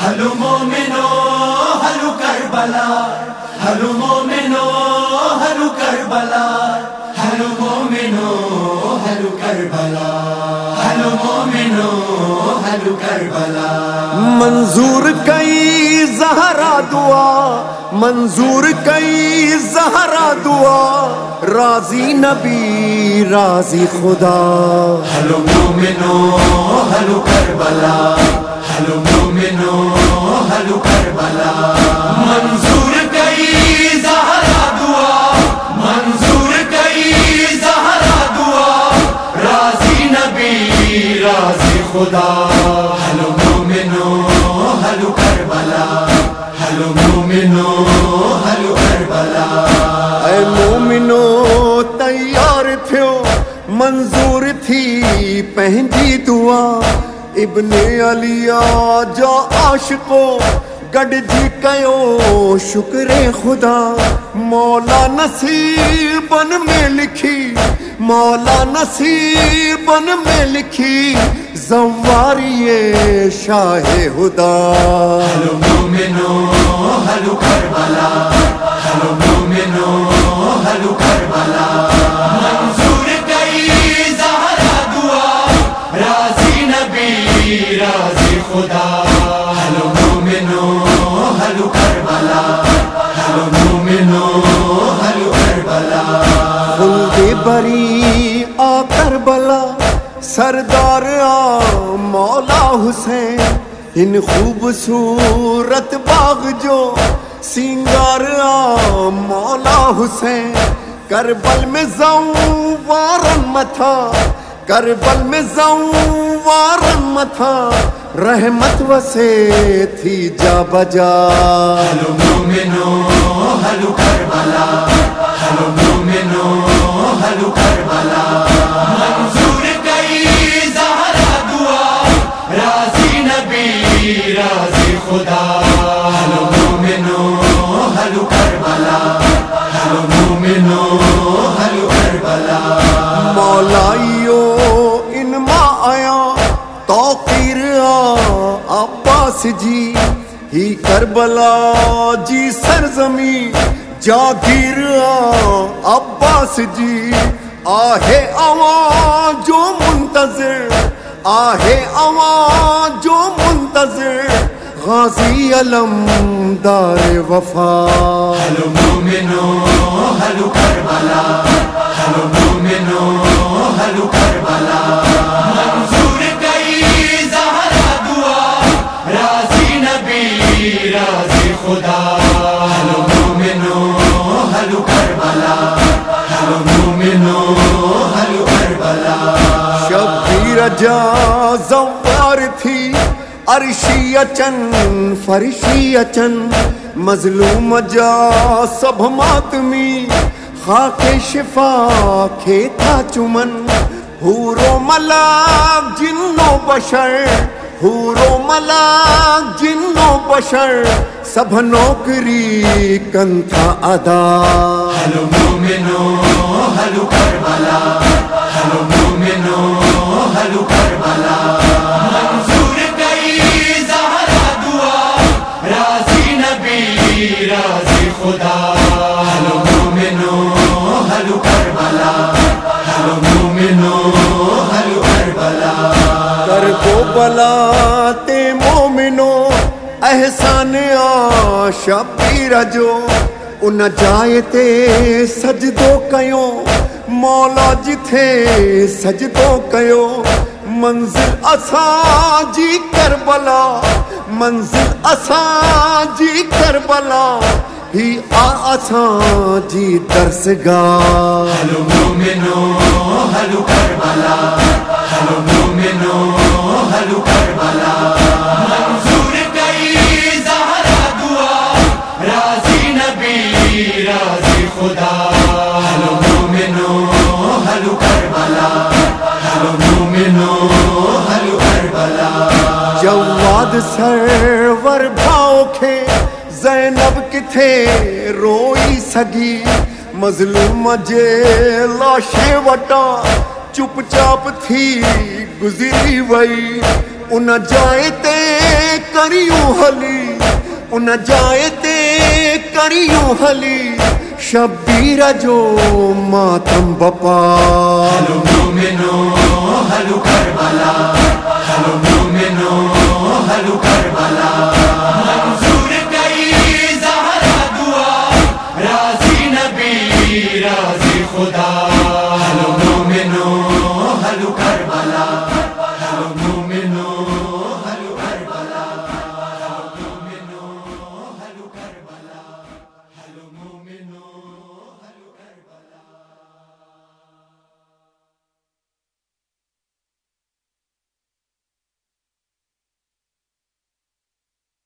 Hello مومنو ہلو Karbala ہلو مومنو ہلو کربلا۔ منظور کئی زہرا دعا، منظور کئی زہرا دعا، راضی نبی، راضی خدا۔ ہلو مومنو، ہلو کربلا۔ ہلو مومنو، ہلو کربلا۔ منظور کئی زہرا دعا، منظور کئی زہرا دعا، راضی نبی، راضی خدا۔ مومنو ہلو کربلا۔ اے مومنو، تیار تھو منظور تھی پہنجی دعا۔ ابن علیا جا عاشقو، گڈ جی کیو شکر خدا۔ مولا نصیبن میں لکھی، مولا نصیبن میں لکھی۔ زواری شاہ خدا۔ ہلو مومنو ہلو کربلا۔ ہلو مومنو ہلو کربلا۔ منظور کئی زہرا دعا۔ راضی نبی راضی خدا۔ ہلو مومنو ہلو کربلا۔ ہلو مومنو ہلو کربلا۔ خلد بری آ کربلا۔ سردار آ مولا حسین ان خوبصورت باغ جو سنگار مولا حسین، کربل میں زاؤں وارن متھا، کربل میں زاؤں وارن متھا، رحمت وسے تھی جا بجا۔ ہلو مومنو، ہلو کربلا، ہلو مومنو، ہلو کربلا۔ مولائیو ان ماں آیا، توقیر آ، عباس جی ہی کربلا جی سرزمی جاگیر آ، عباس جی آہے عوام جو منتظر، آہے عوام جو منتظر، غازی علم دار وفا۔ ہلو مومنو ہلو کربلا ہلو مومنو ہلو کربلا منظور کئی زہرا دعا راضی نبی راضی خدا ہلو مومنو ہلو کربلا ہلو مومنو ہلو کربلا شبیر جا زوار تھی عرشی اچن فرشی اچن مظلوم جا سب ماتمی خاک شفا کھیتا چمن۔ حورو ملاک جنو بشر، حورو ملاک جنو بشر۔ سب نوکری کن تھا ادا۔ ہلو مومنو، ہلو کربلا۔ ہلو مومنو، ہلو کربلا۔ خدا، ہلو مومنو، ہلو کربلا، ہلو مومنو، ہلو کربلا۔ کر کو بلا تے مومنو، احسان آ شبیر جو۔ ان جائے تے سجدو کیو مولا جتھے سجدو کیو منزل اساں جی کربلا، منزل اساں جی کربلا۔ ہی آ اساں جی درسگاہ۔ ہلو مومنو ہلو کربلا۔ ہلو مومنو ہلو کربلا۔ منظور کئی زہرا دعا۔ راضی نبی راضی خدا۔ ہلو مومنو ہلو کربلا۔ ہلو مومنو ہلو کربلا۔ جواد سرور بھاؤ کھے زینب کتھے روئی سگی، مظلوم جے لاشے وٹا، چپ چاپ تھی گزری وئی۔ ان جائے تے کریوں حلی ان جائے تے کریوں حلی شبیر جو ماتم بپا۔ ہلو مومنو، ہلو کربلا۔ ہلو مومنو، ہلو کربلا۔